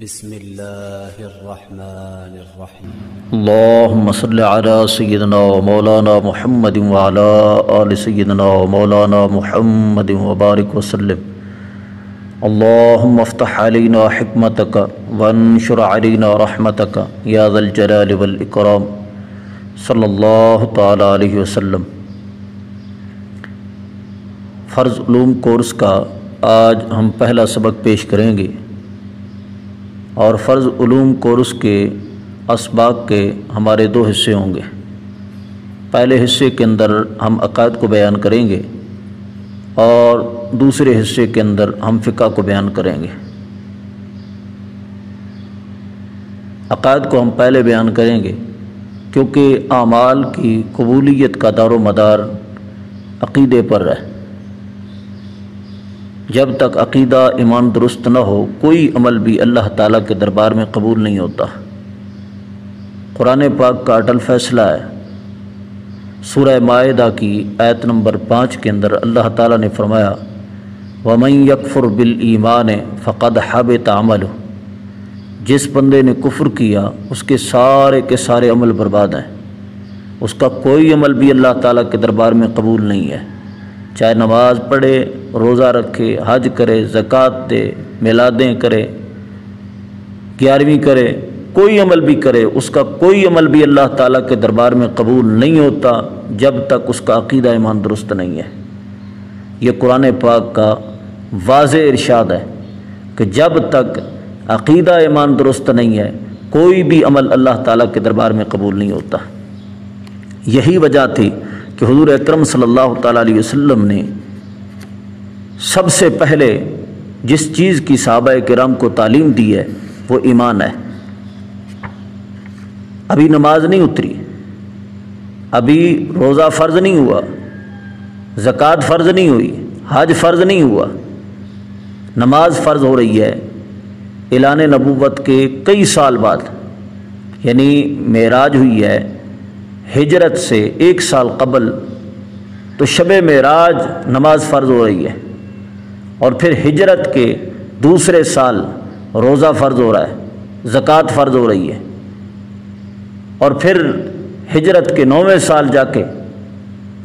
بسم الله الرحمن الرحيم اللهم صل على سيدنا ومولانا محمد وعلى آل سيدنا ومولانا محمد وبارك وسلم اللهم افتح علينا حكمتك وانشر علينا رحمتك يا ذا الجلال والإكرام صلی اللہ تعالی علیہ وسلم۔ فرض علوم کورس کا آج ہم پہلا سبق پیش کریں گے۔ اور فرض علوم کورس کے اسباق کے ہمارے دو حصے ہوں گے۔ پہلے حصے کے اندر ہم عقائد کو بیان کریں گے اور دوسرے حصے کے اندر ہم فقہ کو بیان کریں گے۔ عقائد کو ہم پہلے بیان کریں گے کیونکہ اعمال کی قبولیت کا دار و مدار عقیدے پر ہے۔ جب تک عقیدہ ایمان درست نہ ہو، کوئی عمل بھی اللہ تعالیٰ کے دربار میں قبول نہیں ہوتا۔ قرآن پاک کا اٹل فیصلہ ہے۔ سورہ معاہدہ کی آیت نمبر پانچ کے اندر اللہ تعالیٰ نے فرمایا، ومن یکفر بالایمان فقد حابط عمل جس بندے نے کفر کیا، اس کے سارے کے سارے عمل برباد ہیں۔ اس کا کوئی عمل بھی اللہ تعالیٰ کے دربار میں قبول نہیں ہے۔ چاہے نماز پڑھے، روزہ رکھے، حج کرے، زکوٰۃ دے، میلادیں کرے، گیارہویں کرے، کوئی عمل بھی کرے، اس کا کوئی عمل بھی اللہ تعالیٰ کے دربار میں قبول نہیں ہوتا جب تک اس کا عقیدہ ایمان درست نہیں ہے۔ یہ قرآن پاک کا واضح ارشاد ہے کہ جب تک عقیدہ ایمان درست نہیں ہے، کوئی بھی عمل اللہ تعالیٰ کے دربار میں قبول نہیں ہوتا۔ یہی وجہ تھی کہ حضور اکرم صلی اللہ تعالیٰ علیہ وسلم نے سب سے پہلے جس چیز کی صحابہ کرام کو تعلیم دی ہے، وہ ایمان ہے۔ ابھی نماز نہیں اتری، ابھی روزہ فرض نہیں ہوا، زکوٰۃ فرض نہیں ہوئی، حج فرض نہیں ہوا، نماز فرض ہو رہی ہے۔ اعلان نبوت کے کئی سال بعد یعنی معراج ہوئی ہے ہجرت سے ایک سال قبل تو شب معراج نماز فرض ہو رہی ہے اور پھر ہجرت کے دوسرے سال روزہ فرض ہو رہا ہے، زکوٰۃ فرض ہو رہی ہے۔ اور پھر ہجرت کے نویں سال جا کے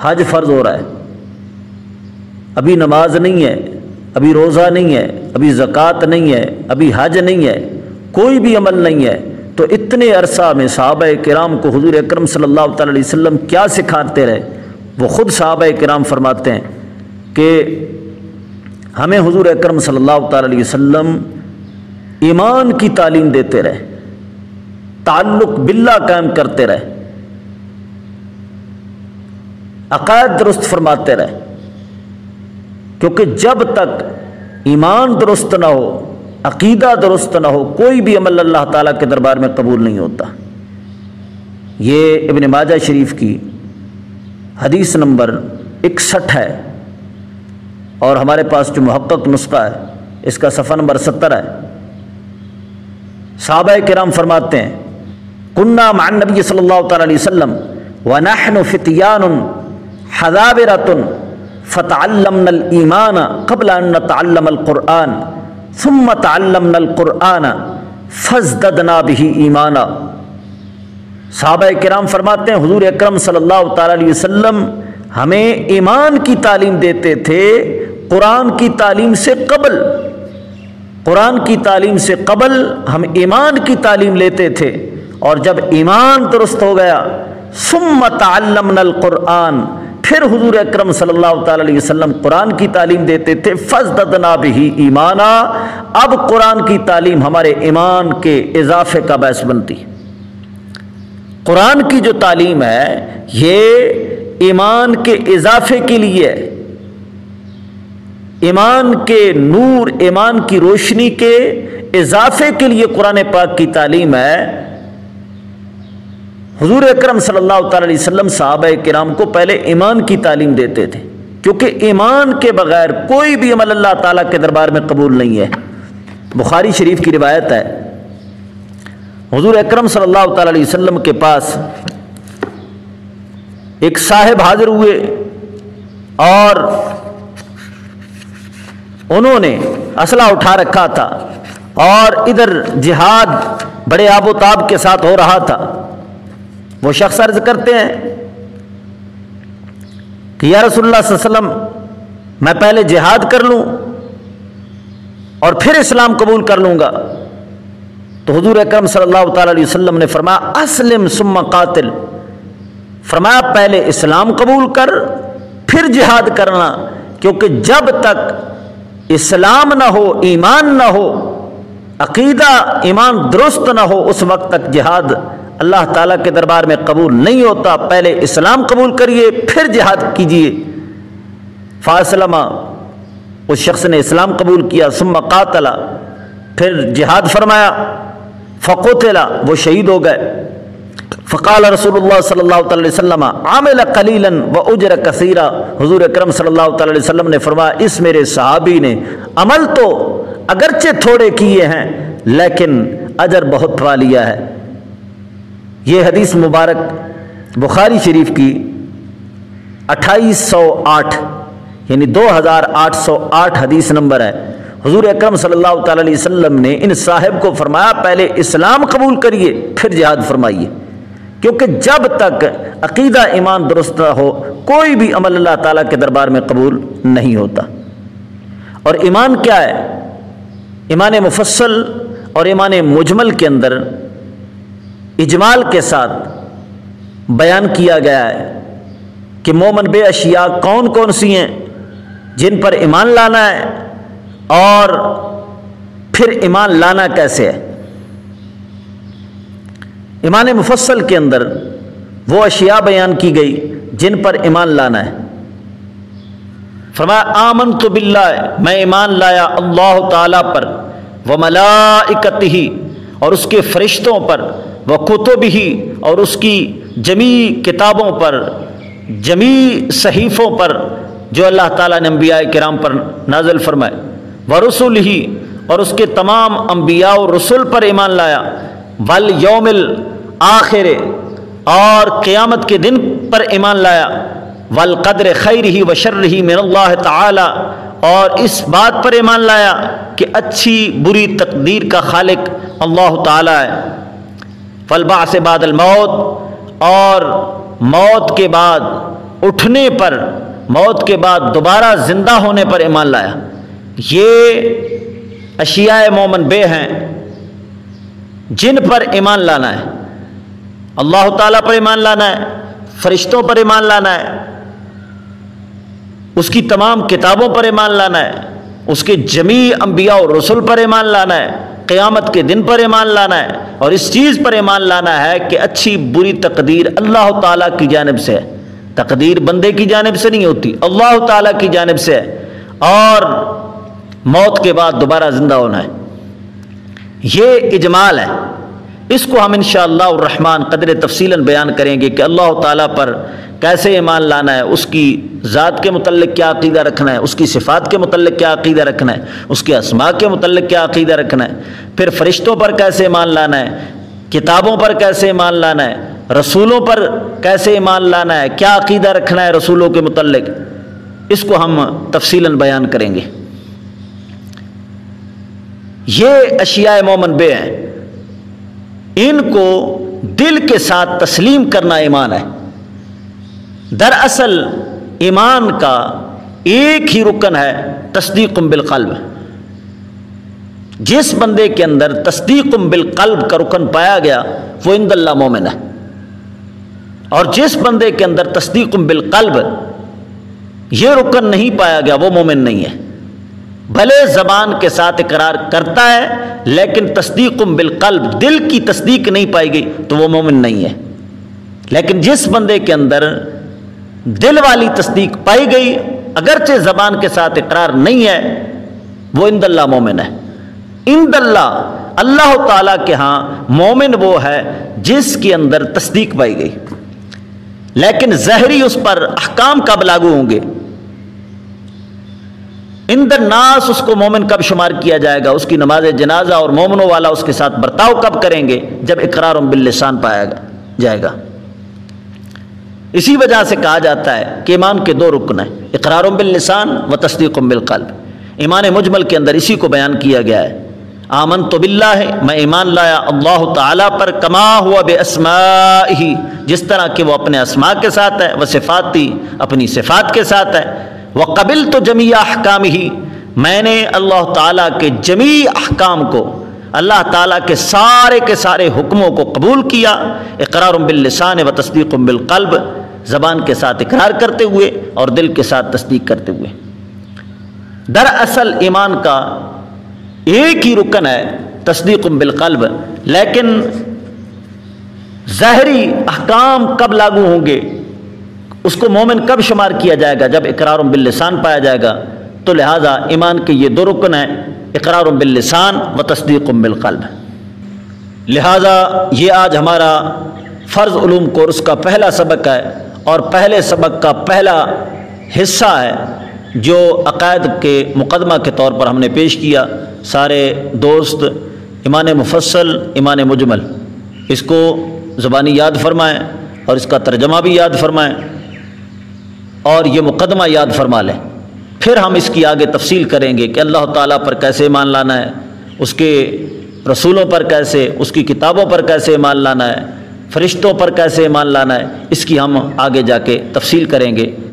حج فرض ہو رہا ہے۔ ابھی نماز نہیں ہے، ابھی روزہ نہیں ہے، ابھی زکوٰۃ نہیں ہے، ابھی حج نہیں ہے، کوئی بھی عمل نہیں ہے۔ تو اتنے عرصہ میں صحابہ کرام کو حضور اکرم صلی اللہ تعالی علیہ وسلم کیا سکھاتے رہے؟ وہ خود صحابہ کرام فرماتے ہیں کہ ہمیں حضور اکرم صلی اللہ تعالی علیہ وسلم ایمان کی تعلیم دیتے رہے، تعلق باللہ قائم کرتے رہے، عقائد درست فرماتے رہے۔ کیونکہ جب تک ایمان درست نہ ہو عقیدہ درست نہ ہو، کوئی بھی عمل اللہ تعالیٰ کے دربار میں قبول نہیں ہوتا۔ یہ ابن ماجہ شریف کی حدیث نمبر اکسٹھ ہے اور ہمارے پاس جو محقق نسخہ ہے، اس کا صفحہ نمبر ستر ہے۔ صحابہ کرام فرماتے ہیں کنہ مع نبی صلی اللہ تعالیٰ علیہ وسلم ونحن فتیان حذابرۃ فتعلمنا الایمان قبل ان نتعلم القرآن ثم تعلمنا القرآن فزددنا به ایمانا۔ صحابہ کرام فرماتے ہیں، حضور اکرم صلی اللہ تعالیٰ علیہ وسلم ہمیں ایمان کی تعلیم دیتے تھے قرآن کی تعلیم سے قبل۔ قرآن کی تعلیم سے قبل ہم ایمان کی تعلیم لیتے تھے اور جب ایمان درست ہو گیا، ثم تعلمنا القرآن پھر حضور اکرم صلی اللہ تعالی علیہ وسلم قرآن کی تعلیم دیتے تھے فضدنا بھی ایمانا۔ اب قرآن کی تعلیم ہمارے ایمان کے اضافے کا باعث بنتی۔ قرآن کی جو تعلیم ہے، یہ ایمان کے اضافے کے لیے ایمان کے نور، ایمان کی روشنی کے اضافے کے لیے قرآن پاک کی تعلیم ہے۔ حضور اکرم صلی اللہ تعالی علیہ وسلم صحابہ کرام کو پہلے ایمان کی تعلیم دیتے تھے، کیونکہ ایمان کے بغیر کوئی بھی عمل اللہ تعالیٰ کے دربار میں قبول نہیں ہے۔ بخاری شریف کی روایت ہے، حضور اکرم صلی اللہ تعالی علیہ وسلم کے پاس ایک صاحب حاضر ہوئے اور انہوں نے اسلحہ اٹھا رکھا تھا اور ادھر جہاد بڑے آب و تاب کے ساتھ ہو رہا تھا۔ وہ شخص عرض کرتے ہیں کہ یا رسول اللہ صلی اللہ علیہ وسلم، میں پہلے جہاد کر لوں اور پھر اسلام قبول کر لوں گا۔ تو حضور اکرم صلی اللہ تعالی علیہ وسلم نے فرمایا، اسلم ثم قاتل۔ فرمایا، پہلے اسلام قبول کر، پھر جہاد کرنا، کیونکہ جب تک اسلام نہ ہو، ایمان نہ ہو عقیدہ ایمان درست نہ ہو اس وقت تک جہاد اللہ تعالیٰ کے دربار میں قبول نہیں ہوتا، پہلے اسلام قبول کریے، پھر جہاد کیجیے فاصلہ اس شخص نے اسلام قبول کیا، ثم قاتلا، پھر جہاد فرمایا فقوتلا وہ شہید ہو گئے۔ فقال رسول اللہ صلی اللہ تعالی وسلم عامل قلیلا و اجر کثیرہ حضور اکرم صلی اللہ تعالی وسلم نے فرمایا، اس میرے صحابی نے عمل تو اگرچہ تھوڑے کیے ہیں، لیکن اجر بہت پا لیا ہے یہ حدیث مبارک بخاری شریف کی اٹھائیس سو آٹھ یعنی دو ہزار آٹھ سو آٹھ حدیث نمبر ہے۔ حضور اکرم صلی اللہ تعالی علیہ وسلم نے ان صاحب کو فرمایا، پہلے اسلام قبول کریے، پھر جہاد فرمائیے۔ کیونکہ جب تک عقیدہ ایمان درست نہ ہو، کوئی بھی عمل اللہ تعالیٰ کے دربار میں قبول نہیں ہوتا۔ اور ایمان کیا ہے؟ ایمان مفصل اور ایمان مجمل کے اندر اجمال کے ساتھ بیان کیا گیا ہے کہ مومن بے اشیاء کون کون سی ہیں جن پر ایمان لانا ہے اور پھر ایمان لانا کیسے ہے۔ ایمان مفصل کے اندر وہ اشیاء بیان کی گئی جن پر ایمان لانا ہے۔ فرمایا آمن تو بلّہ میں ایمان لایا اللہ تعالیٰ پر وہ ملاکت ہی اور اس کے فرشتوں پر وہ کتب ہی اور اس کی جمی کتابوں پر، جمی صحیفوں پر، جو اللہ تعالیٰ نے انبیاء کرام پر نازل فرمائے۔ وہ رسول ہی اور اس کے تمام انبیاء و رسول پر ایمان لایا۔ ول یومل آخر اور قیامت کے دن پر ایمان لایا۔ والقدر خیر ہی و شر ہی من اللہ تعالی، اور اس بات پر ایمان لایا کہ اچھی بری تقدیر کا خالق اللہ تعالی ہے۔ فلبا سے بعد الموت، اور موت کے بعد اٹھنے پر، موت کے بعد دوبارہ زندہ ہونے پر ایمان لایا۔ یہ اشیاء مومن بے ہیں، جن پر ایمان لانا ہے۔ اللہ تعالیٰ پر ایمان لانا ہے، فرشتوں پر ایمان لانا ہے۔ اس کی تمام کتابوں پر ایمان لانا ہے، اس کے جمی انبیاء و رسول پر ایمان لانا ہے، قیامت کے دن پر ایمان لانا ہے، اور اس چیز پر ایمان لانا ہے کہ اچھی بری تقدیر اللہ تعالیٰ کی جانب سے ہے۔ تقدیر بندے کی جانب سے نہیں ہوتی، اللہ تعالیٰ کی جانب سے ہے۔ اور موت کے بعد دوبارہ زندہ ہونا ہے۔ یہ اجمال ہے۔ اس کو ہم انشاءاللہ الرحمن قدر تفصیل بیان کریں گے کہ اللہ تعالیٰ پر کیسے ایمان لانا ہے، اس کی ذات کے متعلق کیا عقیدہ رکھنا ہے، اس کی صفات کے متعلق کیا عقیدہ رکھنا ہے، اس کے اسماء کے متعلق کیا عقیدہ رکھنا ہے۔ پھر فرشتوں پر کیسے ایمان لانا ہے، کتابوں پر کیسے ایمان لانا ہے، رسولوں پر کیسے ایمان لانا ہے، کیا عقیدہ رکھنا ہے رسولوں کے متعلق، اس کو ہم تفصیل بیان کریں گے۔ یہ اشیاء مومن بے ہیں۔ ان کو دل کے ساتھ تسلیم کرنا ایمان ہے۔ دراصل ایمان کا ایک ہی رکن ہے تصدیق بالقلب۔ جس بندے کے اندر تصدیق بالقلب کا رکن پایا گیا، وہ اند اللہ مومن ہے۔ اور جس بندے کے اندر تصدیق بالقلب یہ رکن نہیں پایا گیا، وہ مومن نہیں ہے۔ بھلے زبان کے ساتھ اقرار کرتا ہے، لیکن تصدیق بالقلب، دل کی تصدیق نہیں پائی گئی، تو وہ مومن نہیں ہے۔ لیکن جس بندے کے اندر دل والی تصدیق پائی گئی، اگرچہ زبان کے ساتھ اقرار نہیں ہے، وہ اند اللہ مومن ہے۔ اند اللہ اللہ تعالیٰ کے ہاں مومن وہ ہے جس کے اندر تصدیق پائی گئی۔ لیکن زہری اس پر احکام کب لاگو ہوں گے۔ اندر ناس اس کو مومن کب شمار کیا جائے گا؟ اس کی نماز جنازہ اور مومنوں والا اس کے ساتھ برتاؤ کب کریں گے؟ جب اقرار باللسان پایا گا جائے گا۔ اسی وجہ سے کہا جاتا ہے کہ ایمان کے دو رکن ہیں، اقرار باللسان و تصدیق بالقلب۔ ایمان مجمل کے اندر اسی کو بیان کیا گیا ہے۔ آمن تو بلّہ ہے میں ایمان لایا اللہ تعالیٰ پر، کما ہوا بے اسما ہی جس طرح کہ وہ اپنے اسما کے ساتھ ہے، وہ صفاتی اپنی صفات کے ساتھ ہے۔ وہ قبل تو جمی احکام ہی میں نے اللہ تعالیٰ کے جمی احکام کو، اللہ تعالیٰ کے سارے کے سارے حکموں کو قبول کیا، اقرار باللسان و تصدیق بالقلب، زبان کے ساتھ اقرار کرتے ہوئے اور دل کے ساتھ تصدیق کرتے ہوئے۔ دراصل ایمان کا ایک ہی رکن ہے تصدیق بالقلب، لیکن ظاہری احکام کب لاگو ہوں گے؟ اس کو مومن کب شمار کیا جائے گا؟ جب اقرار باللسان پایا جائے گا، تو لہٰذا ایمان کے یہ دو رکن ہیں، اقرار باللسان و تصدیق بالقلب۔ لہٰذا یہ آج ہمارا فرض علوم کورس کا پہلا سبق ہے اور پہلے سبق کا پہلا حصہ ہے، جو عقائد کے مقدمہ کے طور پر ہم نے پیش کیا۔ سارے دوست ایمان مفصل ایمان مجمل، اس کو زبانی یاد فرمائیں اور اس کا ترجمہ بھی یاد فرمائیں۔ اور یہ مقدمہ یاد فرما لیں۔ پھر ہم اس کی آگے تفصیل کریں گے کہ اللہ تعالیٰ پر کیسے ایمان لانا ہے، اس کے رسولوں پر کیسے، اس کی کتابوں پر کیسے ایمان لانا ہے، فرشتوں پر کیسے ایمان لانا ہے، اس کی ہم آگے جا کے تفصیل کریں گے۔